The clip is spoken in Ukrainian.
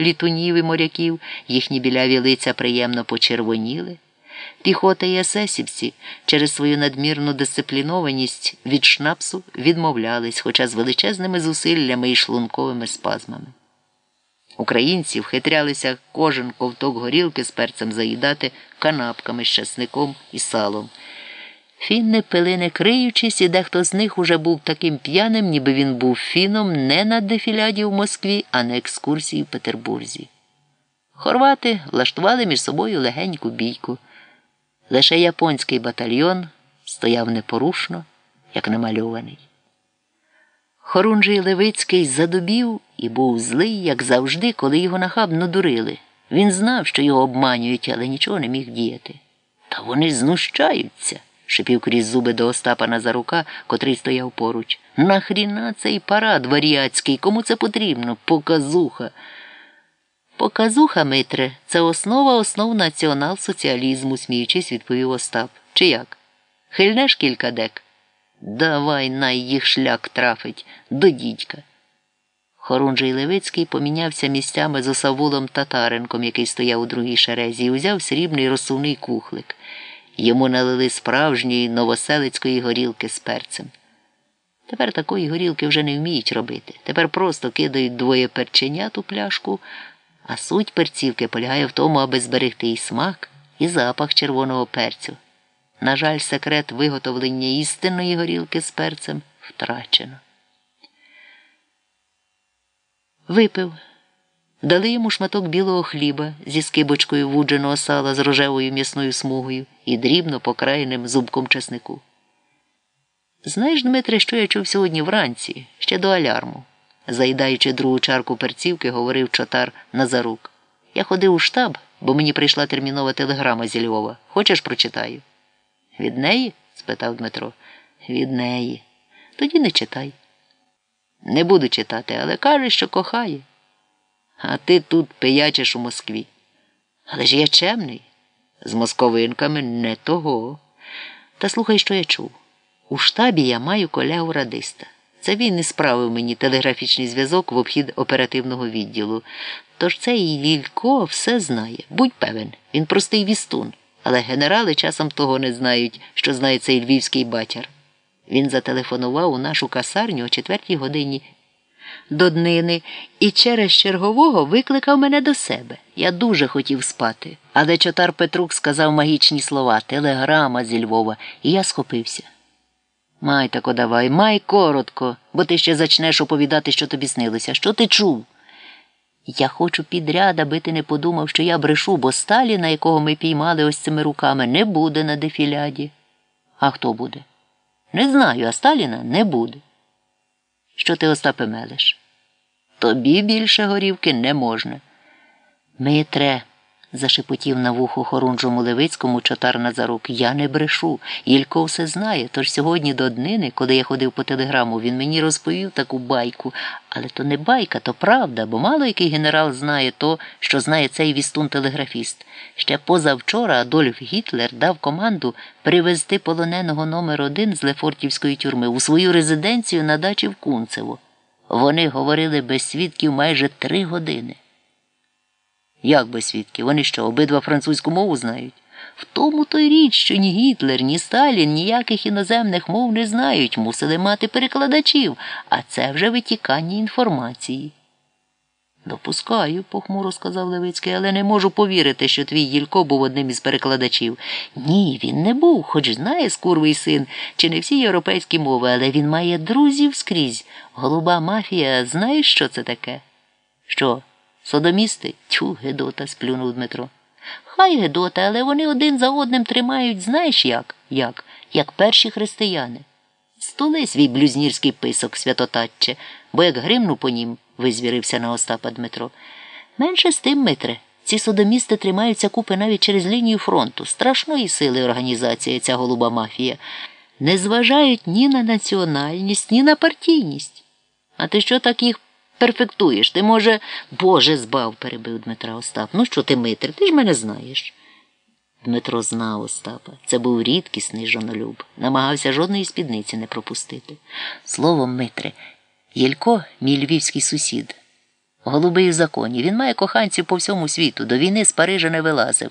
літунів і моряків, їхні біляві лиця приємно почервоніли. Піхота і есесівці через свою надмірну дисциплінованість від шнапсу відмовлялись, хоча з величезними зусиллями і шлунковими спазмами. Українці вхитрялися кожен ковток горілки з перцем заїдати канапками з часником і салом. Фінни пили не криючись, і дехто з них уже був таким п'яним, ніби він був фіном не на дефіляді в Москві, а на екскурсії в Петербурзі. Хорвати влаштували між собою легеньку бійку. Лише японський батальйон стояв непорушно, як намальований. Хорунжий Левицький задубів і був злий, як завжди, коли його нахабно дурили. Він знав, що його обманюють, але нічого не міг діяти. Та вони знущаються, шипів крізь зуби до Остапа Назарука, котрий стояв поруч. Нахріна цей парад варіацький, кому це потрібно? Показуха. Показуха, Митре, це основа основ націонал-соціалізму, сміючись, відповів Остап. Чи як? Хильнеш кілька дек? Давай най їх шлях трафить до дідька. Хорунжий Левицький помінявся місцями з осавулом Татаренком, який стояв у другій шерезі, і узяв срібний розсувний кухлик. Йому налили справжньої новоселицької горілки з перцем. Тепер такої горілки вже не вміють робити. Тепер просто кидають двоє перченят у пляшку, а суть перцівки полягає в тому, аби зберегти і смак, і запах червоного перцю. На жаль, секрет виготовлення істинної горілки з перцем втрачено. Випив. Дали йому шматок білого хліба зі скибочкою вудженого сала з рожевою м'ясною смугою і дрібно покраєним зубком чеснику. Знаєш, Дмитре, що я чув сьогодні вранці, ще до алярму, заїдаючи другу чарку перцівки, говорив чотар Назарук. Я ходив у штаб, бо мені прийшла термінова телеграма зі Львова. Хочеш прочитаю? Від неї? спитав Дмитро. Від неї. Тоді не читай. Не буду читати, але каже, що кохає. А ти тут пиячиш у Москві. Але ж я чемний. З московинками не того. Та слухай, що я чув. У штабі я маю колегу радиста. Це він і справив мені телеграфічний зв'язок в обхід оперативного відділу. Тож цей Лілько все знає. Будь певен, він простий вістун. Але генерали часом того не знають, що знає цей львівський батяр. Він зателефонував у нашу касарню о четвертій годині до днини і через чергового викликав мене до себе. Я дуже хотів спати. Але чотар Петрук сказав магічні слова телеграма зі Львова, і я схопився. Май тако давай, май коротко, бо ти ще зачнеш оповідати, що тобі снилося. Що ти чув? Я хочу підряд, аби ти не подумав, що я брешу, бо Сталіна, якого ми піймали ось цими руками, не буде на дефіляді. А хто буде? Не знаю, а Сталіна не буде. Що ти, Остапе, мелеш? Тобі більше горівки не можна. Митре, зашепотів на вухо хорунжому Левицькому чотар Назарук. Я не брешу. Ілько все знає. Тож сьогодні до днини, коли я ходив по телеграму, він мені розповів таку байку. Але то не байка, то правда, бо мало який генерал знає то, що знає цей вістун-телеграфіст. Ще позавчора Адольф Гітлер дав команду привезти полоненого номер один з Лефортівської тюрми у свою резиденцію на дачі в Кунцево. Вони говорили без свідків майже три години. Як без свідків? Вони що, обидва французьку мову знають? В тому то й річ, що ні Гітлер, ні Сталін ніяких іноземних мов не знають, мусили мати перекладачів, а це вже витікання інформації. Допускаю, похмуро сказав Левицький, але не можу повірити, що твій Їлько був одним із перекладачів. Ні, він не був, хоч знає скурвий син, чи не всі європейські мови, але він має друзів скрізь. Голуба мафія, знаєш, що це таке? Що? Содомісти? Тю, Гедота, сплюнув Дмитро. Хай Гедота, але вони один за одним тримають, знаєш як? Як? Як перші християни. Столи свій блюзнірський писок, святотатче, бо як гримну по нім, визвірився на Остапа Дмитро. Менше з тим, Митре, ці содомісти тримаються купи навіть через лінію фронту. Страшної сили організація ця голуба мафія. Не зважають ні на національність, ні на партійність. А ти що так їх перфектуєш? Ти, може, Боже збав, перебив Дмитра Остап. Ну що ти, Митре, ти ж мене знаєш. Дмитро знав Остапа. Це був рідкісний жонолюб, намагався жодної спідниці не пропустити. Словом, Митре, Єлько, мій львівський сусід, Голубий в законі. Він має коханців по всьому світу. До війни з Парижа не вилазив.